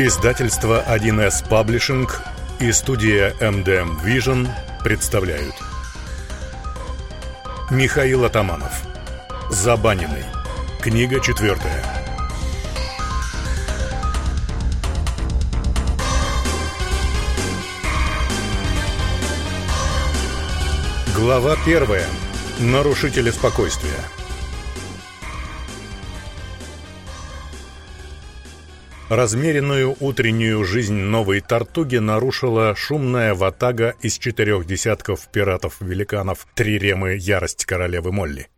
Издательство 1С Паблишинг и студия MDM Vision представляют. Михаил Атаманов. Забаненный Книга четвертая. Глава первая. Нарушители спокойствия Размеренную утреннюю жизнь новой Тартуги нарушила шумная ватага из четырех десятков пиратов-великанов Триремы Ярость Королевы Молли.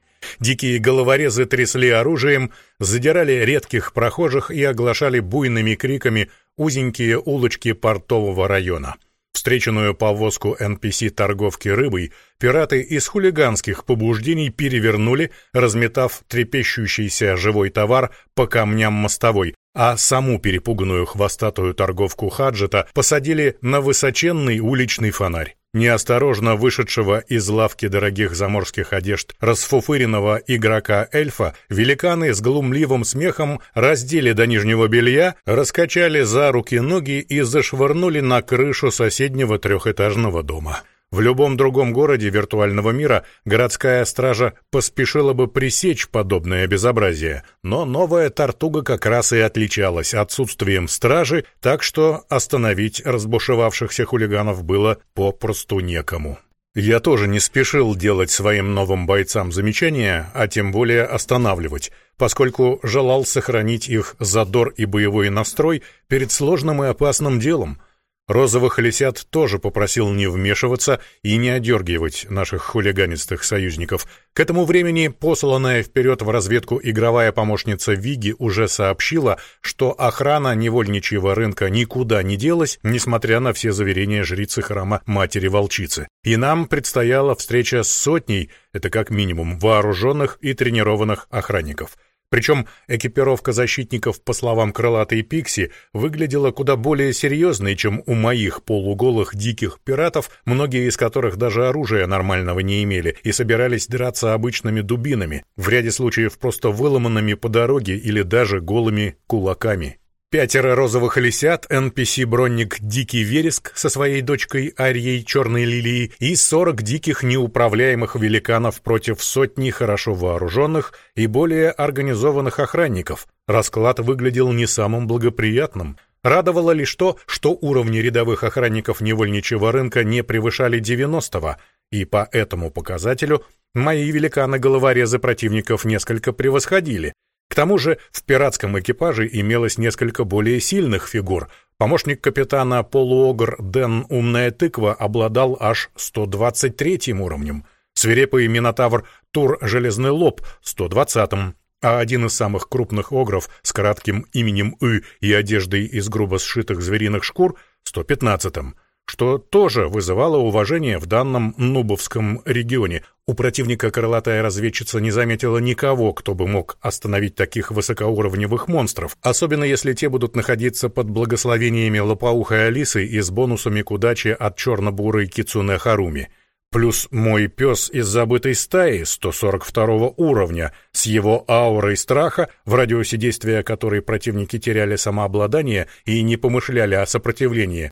Дикие головорезы трясли оружием, задирали редких прохожих и оглашали буйными криками узенькие улочки портового района — Встреченную повозку NPC-торговки рыбой пираты из хулиганских побуждений перевернули, разметав трепещущийся живой товар по камням мостовой, а саму перепуганную хвостатую торговку Хаджета посадили на высоченный уличный фонарь. Неосторожно вышедшего из лавки дорогих заморских одежд расфуфыренного игрока-эльфа великаны с глумливым смехом раздели до нижнего белья, раскачали за руки ноги и зашвырнули на крышу соседнего трехэтажного дома. В любом другом городе виртуального мира городская стража поспешила бы пресечь подобное безобразие, но новая Тартуга как раз и отличалась отсутствием стражи, так что остановить разбушевавшихся хулиганов было попросту некому. Я тоже не спешил делать своим новым бойцам замечания, а тем более останавливать, поскольку желал сохранить их задор и боевой настрой перед сложным и опасным делом — Розовых лисят тоже попросил не вмешиваться и не одергивать наших хулиганистых союзников. К этому времени посланная вперед в разведку игровая помощница Виги уже сообщила, что охрана невольничьего рынка никуда не делась, несмотря на все заверения жрицы храма Матери-Волчицы. И нам предстояла встреча с сотней, это как минимум, вооруженных и тренированных охранников — причем экипировка защитников, по словам крылатой Пикси, выглядела куда более серьезной, чем у моих полуголых диких пиратов, многие из которых даже оружия нормального не имели и собирались драться обычными дубинами, в ряде случаев просто выломанными по дороге или даже голыми кулаками. Пятеро розовых лисят, NPC-бронник Дикий Вереск со своей дочкой Арьей Черной Лилии и сорок диких неуправляемых великанов против сотни хорошо вооруженных и более организованных охранников. Расклад выглядел не самым благоприятным. Радовало лишь то, что уровни рядовых охранников невольничьего рынка не превышали 90-го, и по этому показателю мои великаны-головорезы противников несколько превосходили — к тому же в пиратском экипаже имелось несколько более сильных фигур. Помощник капитана полуогр Дэн Умная Тыква обладал аж 123 уровнем. Свирепый минотавр Тур Железный Лоб 120-м, а один из самых крупных огров с кратким именем И и одеждой из грубо сшитых звериных шкур 115-м что тоже вызывало уважение в данном Нубовском регионе. У противника крылатая разведчица не заметила никого, кто бы мог остановить таких высокоуровневых монстров, особенно если те будут находиться под благословениями лопоухой Алисы и с бонусами к удаче от черно-бурой Кицуне Харуми. Плюс мой пес из забытой стаи 142 уровня, с его аурой страха, в радиусе действия которой противники теряли самообладание и не помышляли о сопротивлении,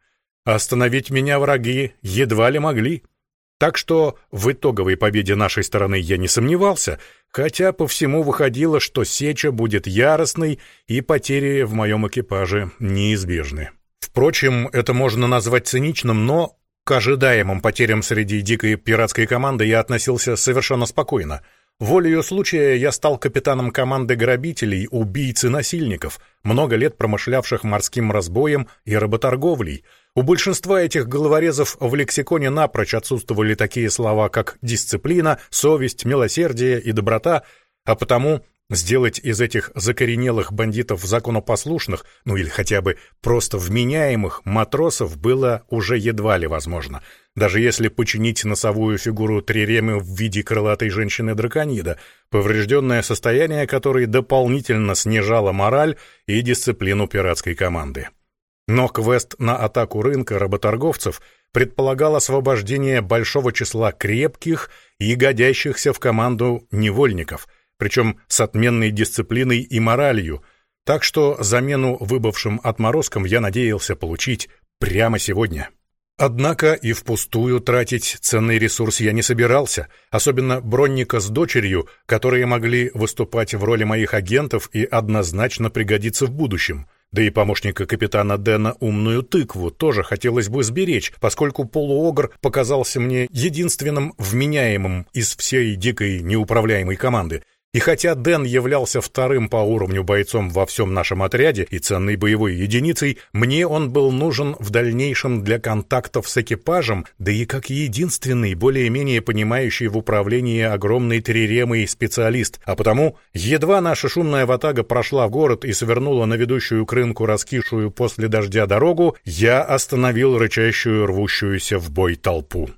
Остановить меня враги едва ли могли. Так что в итоговой победе нашей стороны я не сомневался, хотя по всему выходило, что сеча будет яростной и потери в моем экипаже неизбежны. Впрочем, это можно назвать циничным, но к ожидаемым потерям среди дикой пиратской команды я относился совершенно спокойно. Волею случая я стал капитаном команды грабителей, убийц и насильников, много лет промышлявших морским разбоем и работорговлей — у большинства этих головорезов в лексиконе напрочь отсутствовали такие слова, как дисциплина, совесть, милосердие и доброта, а потому сделать из этих закоренелых бандитов законопослушных, ну или хотя бы просто вменяемых матросов было уже едва ли возможно, даже если починить носовую фигуру Триремы в виде крылатой женщины-драконида, поврежденное состояние которой дополнительно снижало мораль и дисциплину пиратской команды. Но квест на атаку рынка работорговцев предполагал освобождение большого числа крепких и годящихся в команду невольников, причем с отменной дисциплиной и моралью, Так что замену выбывшим отморозкам я надеялся получить прямо сегодня. Однако и впустую тратить ценный ресурс я не собирался, особенно Бронника с дочерью, которые могли выступать в роли моих агентов и однозначно пригодиться в будущем. Да и помощника капитана Дэна умную тыкву тоже хотелось бы сберечь, поскольку полуогр показался мне единственным вменяемым из всей дикой неуправляемой команды — и хотя Дэн являлся вторым по уровню бойцом во всем нашем отряде и ценной боевой единицей, мне он был нужен в дальнейшем для контактов с экипажем, да и как единственный, более-менее понимающий в управлении огромной триремой специалист. А потому, едва наша шумная ватага прошла в город и свернула на ведущую к рынку раскисшую после дождя дорогу, я остановил рычащую рвущуюся в бой толпу.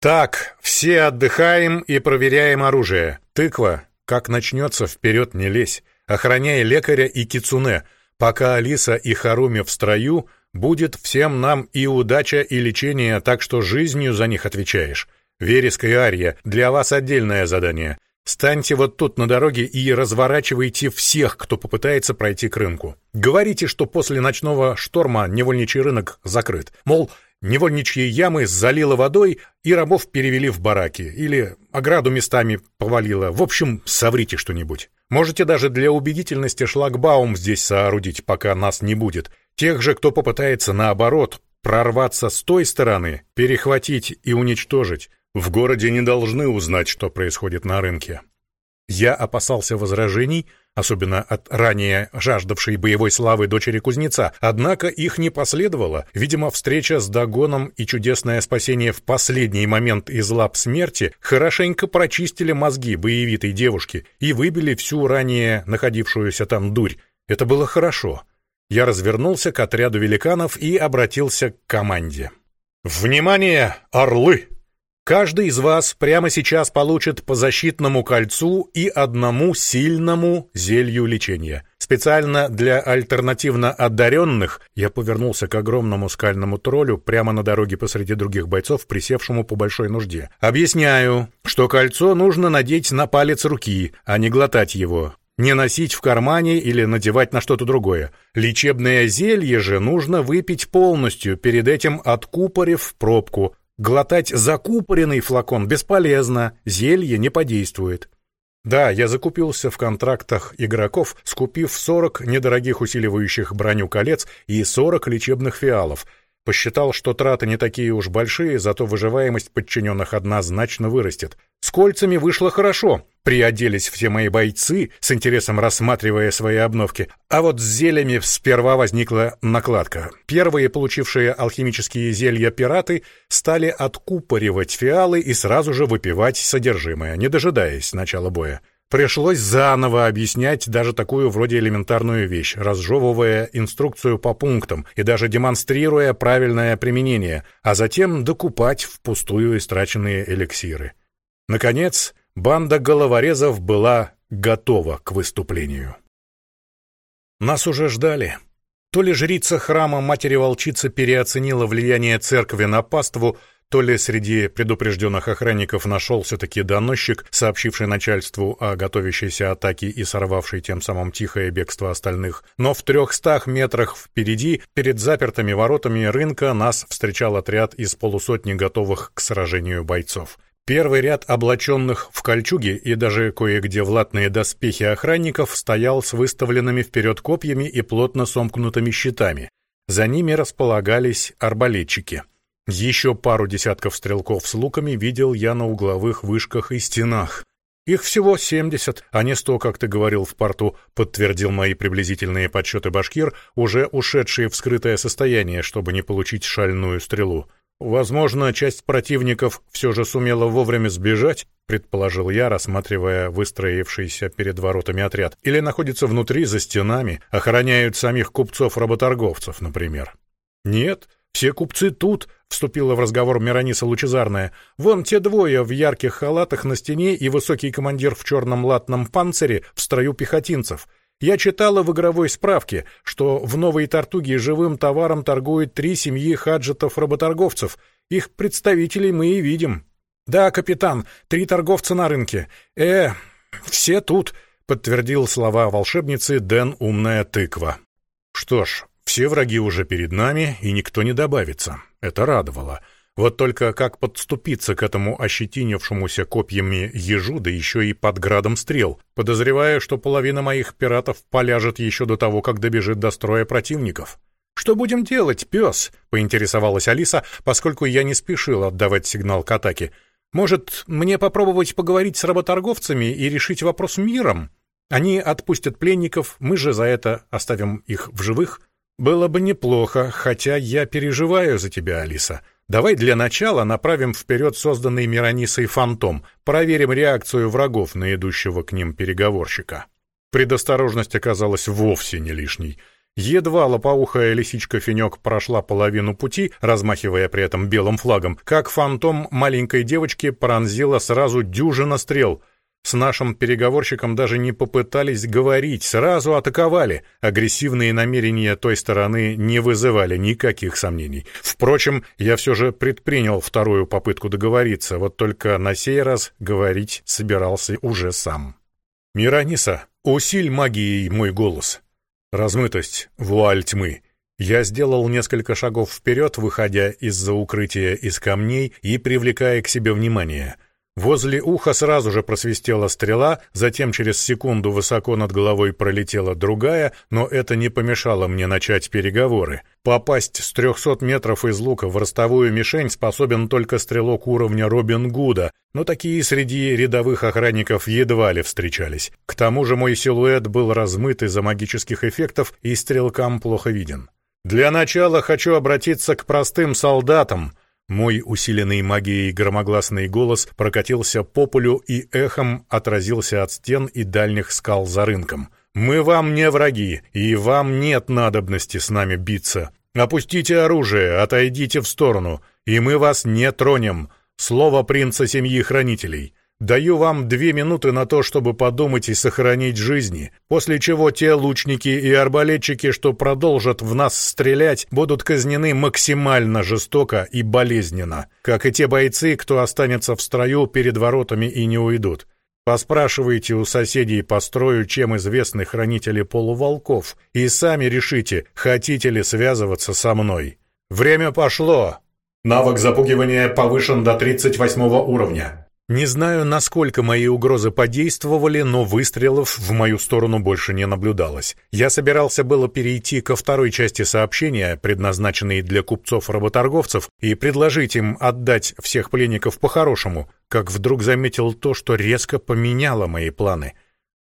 «Так, все отдыхаем и проверяем оружие. Тыква, как начнется, вперед не лезь. Охраняй лекаря и кицуне. Пока Алиса и Харуми в строю, будет всем нам и удача, и лечение, так что жизнью за них отвечаешь. Вереск и Ария, для вас отдельное задание. Станьте вот тут на дороге и разворачивайте всех, кто попытается пройти к рынку. Говорите, что после ночного шторма невольничий рынок закрыт. Мол, невольничьи ямы залило водой, и рабов перевели в бараки, или ограду местами повалило. В общем, соврите что-нибудь. Можете даже для убедительности шлагбаум здесь соорудить, пока нас не будет. Тех же, кто попытается наоборот прорваться с той стороны, перехватить и уничтожить. В городе не должны узнать, что происходит на рынке. Я опасался возражений, особенно от ранее жаждавшей боевой славы дочери кузнеца, однако их не последовало. Видимо, встреча с Дагоном и чудесное спасение в последний момент из лап смерти хорошенько прочистили мозги боевитой девушки и выбили всю ранее находившуюся там дурь. Это было хорошо. Я развернулся к отряду великанов и обратился к команде. «Внимание, орлы!» Каждый из вас прямо сейчас получит по защитному кольцу и одному сильному зелью лечения. Специально для альтернативно одаренных я повернулся к огромному скальному троллю прямо на дороге посреди других бойцов, присевшему по большой нужде. Объясняю, что кольцо нужно надеть на палец руки, а не глотать его. Не носить в кармане или надевать на что-то другое. Лечебное зелье же нужно выпить полностью, перед этим откупорив пробку, Глотать закупоренный флакон бесполезно, зелье не подействует. Да, я закупился в контрактах игроков, скупив 40 недорогих усиливающих броню колец и 40 лечебных фиалов — Посчитал, что траты не такие уж большие, зато выживаемость подчиненных однозначно вырастет. С кольцами вышло хорошо. Приоделись все мои бойцы, с интересом рассматривая свои обновки. А вот с зельями сперва возникла накладка. Первые, получившие алхимические зелья пираты, стали откупоривать фиалы и сразу же выпивать содержимое, не дожидаясь начала боя. Пришлось заново объяснять даже такую вроде элементарную вещь, разжевывая инструкцию по пунктам и даже демонстрируя правильное применение, а затем докупать впустую истраченные эликсиры. Наконец, банда головорезов была готова к выступлению. Нас уже ждали. То ли жрица храма Матери-Волчицы переоценила влияние церкви на паству, то ли среди предупрежденных охранников нашелся-таки доносчик, сообщивший начальству о готовящейся атаке и сорвавший тем самым тихое бегство остальных. Но в трехстах метрах впереди, перед запертыми воротами рынка, нас встречал отряд из полусотни готовых к сражению бойцов. Первый ряд облаченных в кольчуги и даже кое-где в латные доспехи охранников стоял с выставленными вперед копьями и плотно сомкнутыми щитами. За ними располагались арбалетчики — еще пару десятков стрелков с луками видел я на угловых вышках и стенах. Их всего семьдесят, а не сто, как ты говорил в порту, подтвердил мои приблизительные подсчеты башкир, уже ушедшие в скрытое состояние, чтобы не получить шальную стрелу. Возможно, часть противников все же сумела вовремя сбежать, предположил я, рассматривая выстроившийся перед воротами отряд, или находится внутри за стенами, охраняют самих купцов-работорговцев, например. Нет, все купцы тут, — вступила в разговор Мирониса Лучезарная. «Вон те двое в ярких халатах на стене и высокий командир в черном латном панцире в строю пехотинцев. Я читала в игровой справке, что в Новой Тартуге живым товаром торгуют три семьи хаджетов-работорговцев. Их представителей мы и видим». «Да, капитан, три торговца на рынке. Э, все тут. подтвердил слова волшебницы Дэн Умная Тыква. Что ж, все враги уже перед нами, и никто не добавится. Это радовало. Вот только как подступиться к этому ощетинившемуся копьями ежу, да еще и под градом стрел, подозревая, что половина моих пиратов поляжет еще до того, как добежит до строя противников. «Что будем делать, пес?» — поинтересовалась Алиса, поскольку я не спешил отдавать сигнал к атаке. «Может, мне попробовать поговорить с работорговцами и решить вопрос миром? Они отпустят пленников, мы же за это оставим их в живых. Было бы неплохо, хотя я переживаю за тебя, Алиса». Давай для начала направим вперед созданный Миронисой фантом, проверим реакцию врагов на идущего к ним переговорщика. Предосторожность оказалась вовсе не лишней. Едва лопоухая лисичка-фенек прошла половину пути, размахивая при этом белым флагом, как фантом маленькой девочки пронзила сразу дюжина стрел — с нашим переговорщиком даже не попытались говорить, сразу атаковали. Агрессивные намерения той стороны не вызывали никаких сомнений. Впрочем, я все же предпринял вторую попытку договориться, вот только на сей раз говорить собирался уже сам. «Мираниса, усиль магией мой голос». Размытость, вуаль тьмы. Я сделал несколько шагов вперед, выходя из-за укрытия из камней и привлекая к себе внимание — Возле уха сразу же просвистела стрела, затем через секунду высоко над головой пролетела другая, но это не помешало мне начать переговоры. Попасть с 300 метров из лука в ростовую мишень способен только стрелок уровня Робин Гуда, но такие среди рядовых охранников едва ли встречались. К тому же мой силуэт был размыт из-за магических эффектов и стрелкам плохо виден. Для начала хочу обратиться к простым солдатам — мой усиленный магией громогласный голос прокатился по полю и эхом отразился от стен и дальних скал за рынком. «Мы вам не враги, и вам нет надобности с нами биться. Опустите оружие, отойдите в сторону, и мы вас не тронем. Слово принца семьи хранителей. Даю вам две минуты на то, чтобы подумать и сохранить жизни, после чего те лучники и арбалетчики, что продолжат в нас стрелять, будут казнены максимально жестоко и болезненно, как и те бойцы, кто останется в строю перед воротами и не уйдут. Поспрашивайте у соседей по строю, чем известны хранители полуволков, и сами решите, хотите ли связываться со мной. Время пошло! Навык запугивания повышен до 38 уровня. Не знаю, насколько мои угрозы подействовали, но выстрелов в мою сторону больше не наблюдалось. Я собирался было перейти ко второй части сообщения, предназначенной для купцов-работорговцев, и предложить им отдать всех пленников по-хорошему, как вдруг заметил то, что резко поменяло мои планы.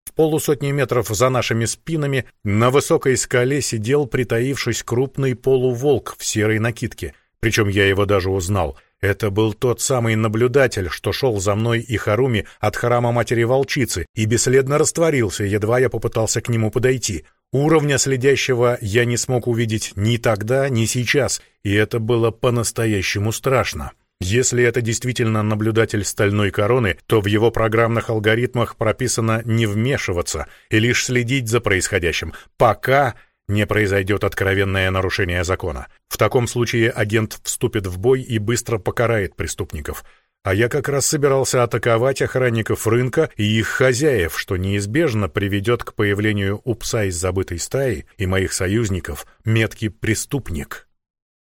В полусотни метров за нашими спинами на высокой скале сидел, притаившись, крупный полуволк в серой накидке. Причем я его даже узнал — это был тот самый наблюдатель, что шел за мной и Харуми от храма матери-волчицы и бесследно растворился, едва я попытался к нему подойти. Уровня следящего я не смог увидеть ни тогда, ни сейчас, и это было по-настоящему страшно. Если это действительно наблюдатель стальной короны, то в его программных алгоритмах прописано не вмешиваться и лишь следить за происходящим, пока не произойдет откровенное нарушение закона. В таком случае агент вступит в бой и быстро покарает преступников. А я как раз собирался атаковать охранников рынка и их хозяев, что неизбежно приведет к появлению у пса из забытой стаи и моих союзников меткий преступник.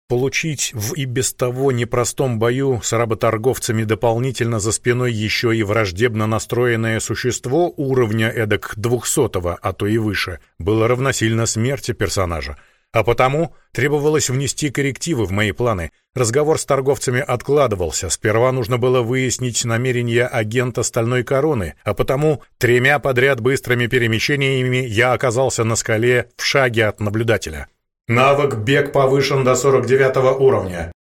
Получить в и без того непростом бою с работорговцами дополнительно за спиной еще и враждебно настроенное существо уровня эдак двухсотого, а то и выше, было равносильно смерти персонажа. А потому требовалось внести коррективы в мои планы. Разговор с торговцами откладывался. Сперва нужно было выяснить намерения агента Стальной Короны, а потому тремя подряд быстрыми перемещениями я оказался на скале в шаге от наблюдателя. Навык «Бег» повышен до 49 уровня.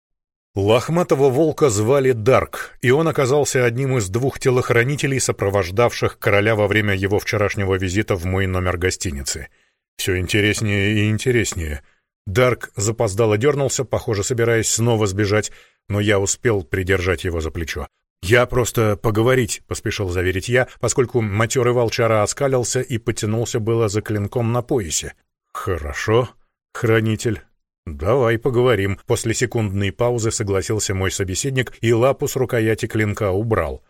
Лохматого волка звали Дарк, и он оказался одним из двух телохранителей, сопровождавших короля во время его вчерашнего визита в мой номер гостиницы. Все интереснее и интереснее. Дарк запоздало дернулся, похоже, собираясь снова сбежать, но я успел придержать его за плечо. «Я просто поговорить», — поспешил заверить я, поскольку матерый волчара оскалился и потянулся было за клинком на поясе. «Хорошо», «Хранитель». «Давай поговорим». После секундной паузы согласился мой собеседник и лапу с рукояти клинка убрал.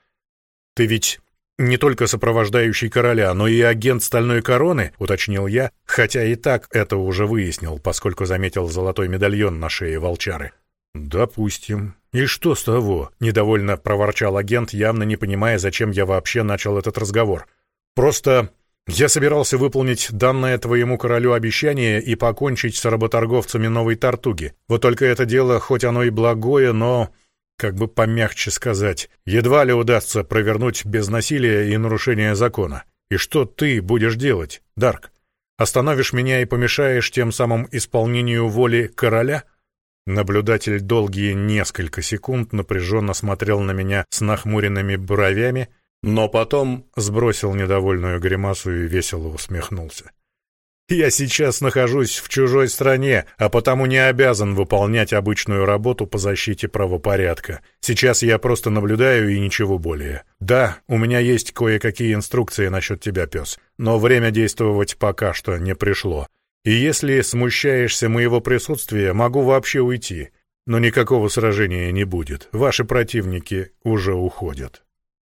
«Ты ведь не только сопровождающий короля, но и агент стальной короны, уточнил я, хотя и так это уже выяснил, поскольку заметил золотой медальон на шее волчары. Допустим. И что с того? недовольно проворчал агент, явно не понимая, зачем я вообще начал этот разговор. Просто я собирался выполнить данное твоему королю обещание и покончить с работорговцами Новой Тартуги. Вот только это дело, хоть оно и благое, но как бы помягче сказать, едва ли удастся провернуть без насилия и нарушения закона. И что ты будешь делать, Дарк? Остановишь меня и помешаешь тем самым исполнению воли короля? Наблюдатель долгие несколько секунд напряженно смотрел на меня с нахмуренными бровями, но потом сбросил недовольную гримасу и весело усмехнулся. Я сейчас нахожусь в чужой стране, а потому не обязан выполнять обычную работу по защите правопорядка. Сейчас я просто наблюдаю и ничего более. Да, у меня есть кое-какие инструкции насчет тебя, пес, но время действовать пока что не пришло. И если смущаешься моего присутствия, могу вообще уйти. Но никакого сражения не будет. Ваши противники уже уходят.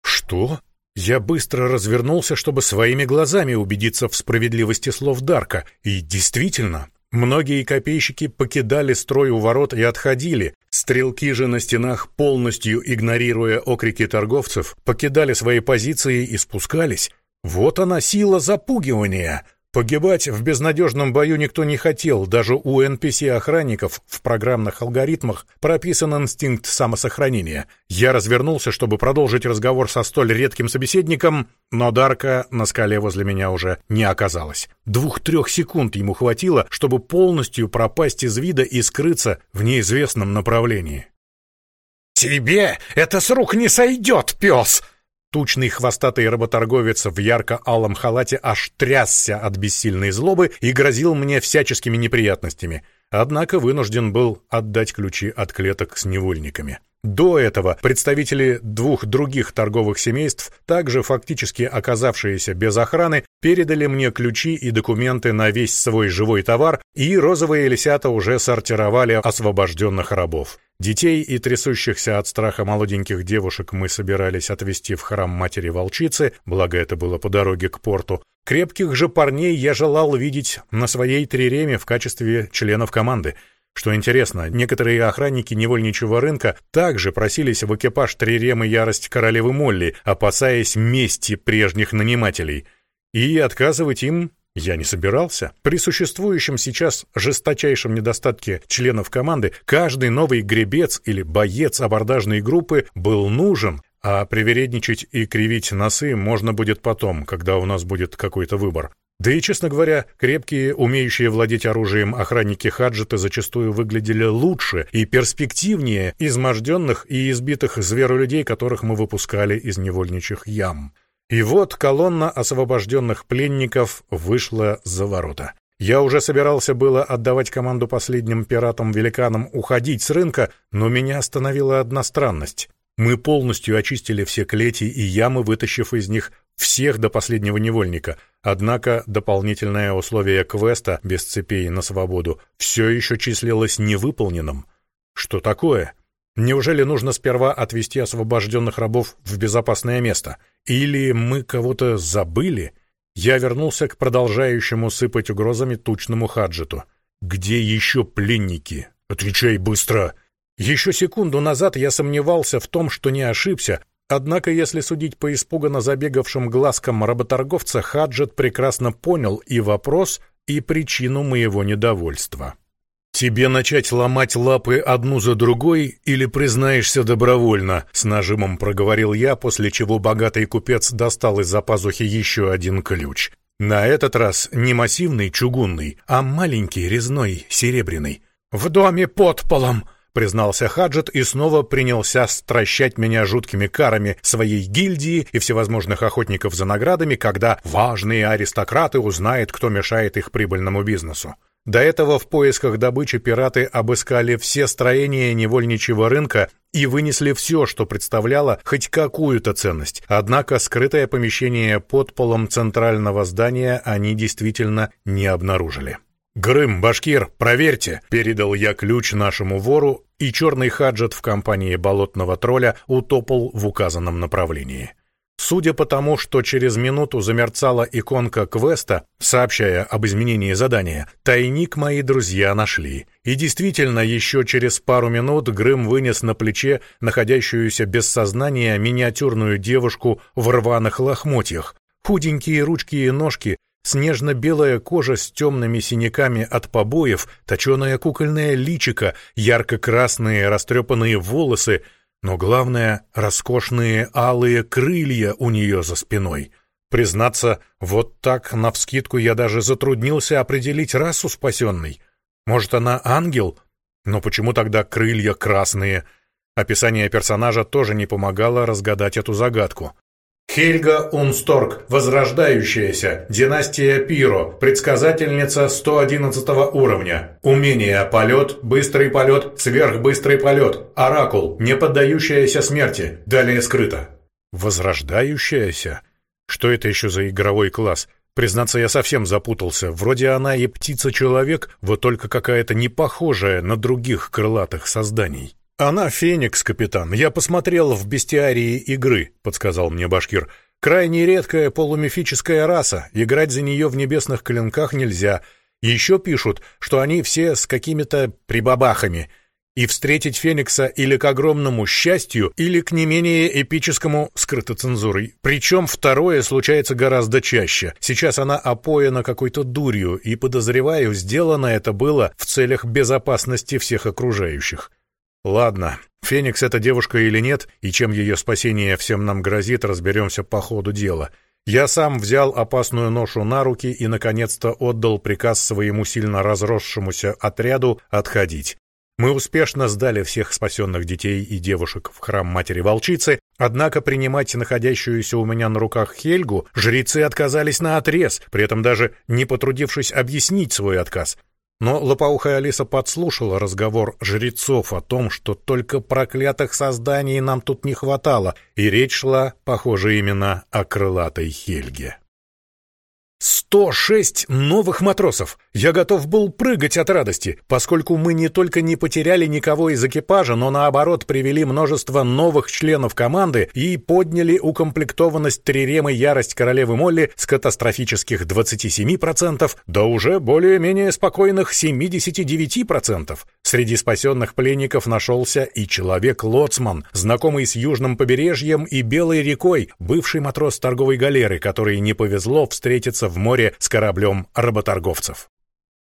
Что? Я быстро развернулся, чтобы своими глазами убедиться в справедливости слов Дарка, и действительно, многие копейщики покидали строй у ворот и отходили. Стрелки же на стенах, полностью игнорируя окрики торговцев, покидали свои позиции и спускались. Вот она сила запугивания. Погибать в безнадежном бою никто не хотел, даже у NPC-охранников в программных алгоритмах прописан инстинкт самосохранения. Я развернулся, чтобы продолжить разговор со столь редким собеседником, но Дарка на скале возле меня уже не оказалось. Двух-трех секунд ему хватило, чтобы полностью пропасть из вида и скрыться в неизвестном направлении. «Тебе это с рук не сойдет, пес!» Тучный хвостатый работорговец в ярко-алом халате аж трясся от бессильной злобы и грозил мне всяческими неприятностями. Однако вынужден был отдать ключи от клеток с невольниками. До этого представители двух других торговых семейств, также фактически оказавшиеся без охраны, передали мне ключи и документы на весь свой живой товар, и розовые лисята уже сортировали освобожденных рабов. Детей и трясущихся от страха молоденьких девушек мы собирались отвезти в храм матери-волчицы, благо это было по дороге к порту. Крепких же парней я желал видеть на своей триреме в качестве членов команды. Что интересно, некоторые охранники невольничьего рынка также просились в экипаж триремы ярость королевы Молли, опасаясь мести прежних нанимателей. И отказывать им я не собирался. При существующем сейчас жесточайшем недостатке членов команды каждый новый гребец или боец абордажной группы был нужен, а привередничать и кривить носы можно будет потом, когда у нас будет какой-то выбор. Да и, честно говоря, крепкие, умеющие владеть оружием охранники Хаджета зачастую выглядели лучше и перспективнее изможденных и избитых зверолюдей, которых мы выпускали из невольничьих ям. И вот колонна освобожденных пленников вышла за ворота. Я уже собирался было отдавать команду последним пиратам-великанам уходить с рынка, но меня остановила одна странность. Мы полностью очистили все клети и ямы, вытащив из них всех до последнего невольника. Однако дополнительное условие квеста без цепей на свободу все еще числилось невыполненным. Что такое? Неужели нужно сперва отвести освобожденных рабов в безопасное место? Или мы кого-то забыли? Я вернулся к продолжающему сыпать угрозами тучному хаджету. «Где еще пленники? Отвечай быстро!» Еще секунду назад я сомневался в том, что не ошибся, однако, если судить по испуганно забегавшим глазкам работорговца, Хаджет прекрасно понял и вопрос, и причину моего недовольства. «Тебе начать ломать лапы одну за другой или признаешься добровольно?» — с нажимом проговорил я, после чего богатый купец достал из-за пазухи еще один ключ. На этот раз не массивный чугунный, а маленький резной серебряный. «В доме под полом!» — признался Хаджет и снова принялся стращать меня жуткими карами своей гильдии и всевозможных охотников за наградами, когда важные аристократы узнают, кто мешает их прибыльному бизнесу. До этого в поисках добычи пираты обыскали все строения невольничьего рынка и вынесли все, что представляло хоть какую-то ценность. Однако скрытое помещение под полом центрального здания они действительно не обнаружили. «Грым, Башкир, проверьте!» — передал я ключ нашему вору, и черный хаджет в компании болотного тролля утопал в указанном направлении. Судя по тому, что через минуту замерцала иконка квеста, сообщая об изменении задания, тайник мои друзья нашли. И действительно, еще через пару минут Грым вынес на плече находящуюся без сознания миниатюрную девушку в рваных лохмотьях. Худенькие ручки и ножки, снежно-белая кожа с темными синяками от побоев, точеное кукольное личико, ярко-красные растрепанные волосы — но главное — роскошные алые крылья у нее за спиной. Признаться, вот так, навскидку, я даже затруднился определить расу спасенной. Может, она ангел? Но почему тогда крылья красные? Описание персонажа тоже не помогало разгадать эту загадку. Хельга Унсторг, возрождающаяся, династия Пиро, предсказательница 111 уровня. Умение полет, быстрый полет, сверхбыстрый полет, оракул, не поддающаяся смерти, далее скрыто. Возрождающаяся? Что это еще за игровой класс? Признаться, я совсем запутался. Вроде она и птица-человек, вот только какая-то не похожая на других крылатых созданий. «Она Феникс, капитан. Я посмотрел в бестиарии игры», — подсказал мне Башкир. «Крайне редкая полумифическая раса. Играть за нее в небесных клинках нельзя. Еще пишут, что они все с какими-то прибабахами. И встретить Феникса или к огромному счастью, или к не менее эпическому скрыто цензурой. Причем второе случается гораздо чаще. Сейчас она опоена какой-то дурью, и, подозреваю, сделано это было в целях безопасности всех окружающих. Ладно, Феникс это девушка или нет, и чем ее спасение всем нам грозит, разберемся по ходу дела. Я сам взял опасную ношу на руки и, наконец-то, отдал приказ своему сильно разросшемуся отряду отходить. Мы успешно сдали всех спасенных детей и девушек в храм Матери-Волчицы, однако принимать находящуюся у меня на руках Хельгу жрецы отказались на отрез, при этом даже не потрудившись объяснить свой отказ. Но лопоухая Алиса подслушала разговор жрецов о том, что только проклятых созданий нам тут не хватало, и речь шла, похоже, именно о крылатой Хельге. «Сто шесть новых матросов! Я готов был прыгать от радости, поскольку мы не только не потеряли никого из экипажа, но наоборот привели множество новых членов команды и подняли укомплектованность Триремы Ярость Королевы Молли с катастрофических 27% до уже более-менее спокойных 79%. Среди спасенных пленников нашелся и человек-лоцман, знакомый с южным побережьем и Белой рекой, бывший матрос торговой галеры, который не повезло встретиться в море с кораблем работорговцев.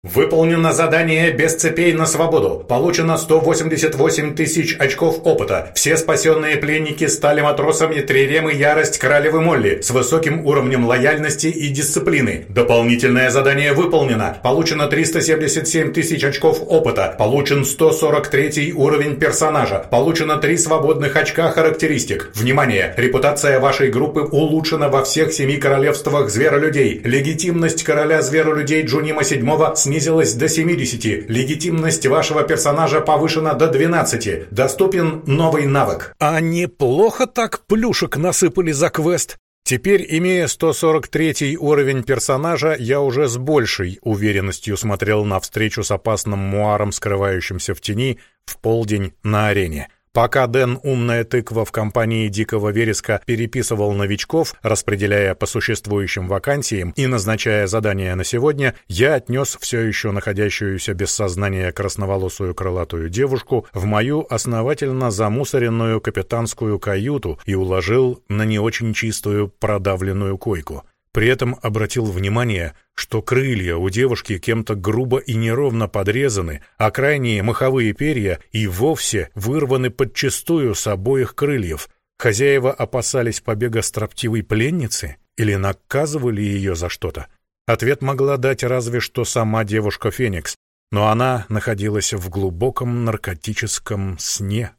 Выполнено задание без цепей на свободу. Получено 188 тысяч очков опыта. Все спасенные пленники стали матросами Триремы Ярость Королевы Молли с высоким уровнем лояльности и дисциплины. Дополнительное задание выполнено. Получено 377 тысяч очков опыта. Получен 143 уровень персонажа. Получено 3 свободных очка характеристик. Внимание! Репутация вашей группы улучшена во всех семи королевствах зверолюдей. Легитимность короля зверолюдей Джунима 7 с снизилась до 70. Легитимность вашего персонажа повышена до 12. Доступен новый навык. А неплохо так плюшек насыпали за квест. Теперь, имея 143 уровень персонажа, я уже с большей уверенностью смотрел на встречу с опасным муаром, скрывающимся в тени, в полдень на арене. Пока Дэн «Умная тыква» в компании «Дикого вереска» переписывал новичков, распределяя по существующим вакансиям и назначая задания на сегодня, я отнес все еще находящуюся без сознания красноволосую крылатую девушку в мою основательно замусоренную капитанскую каюту и уложил на не очень чистую продавленную койку. При этом обратил внимание, что крылья у девушки кем-то грубо и неровно подрезаны, а крайние маховые перья и вовсе вырваны подчистую с обоих крыльев. Хозяева опасались побега строптивой пленницы или наказывали ее за что-то? Ответ могла дать разве что сама девушка Феникс, но она находилась в глубоком наркотическом сне.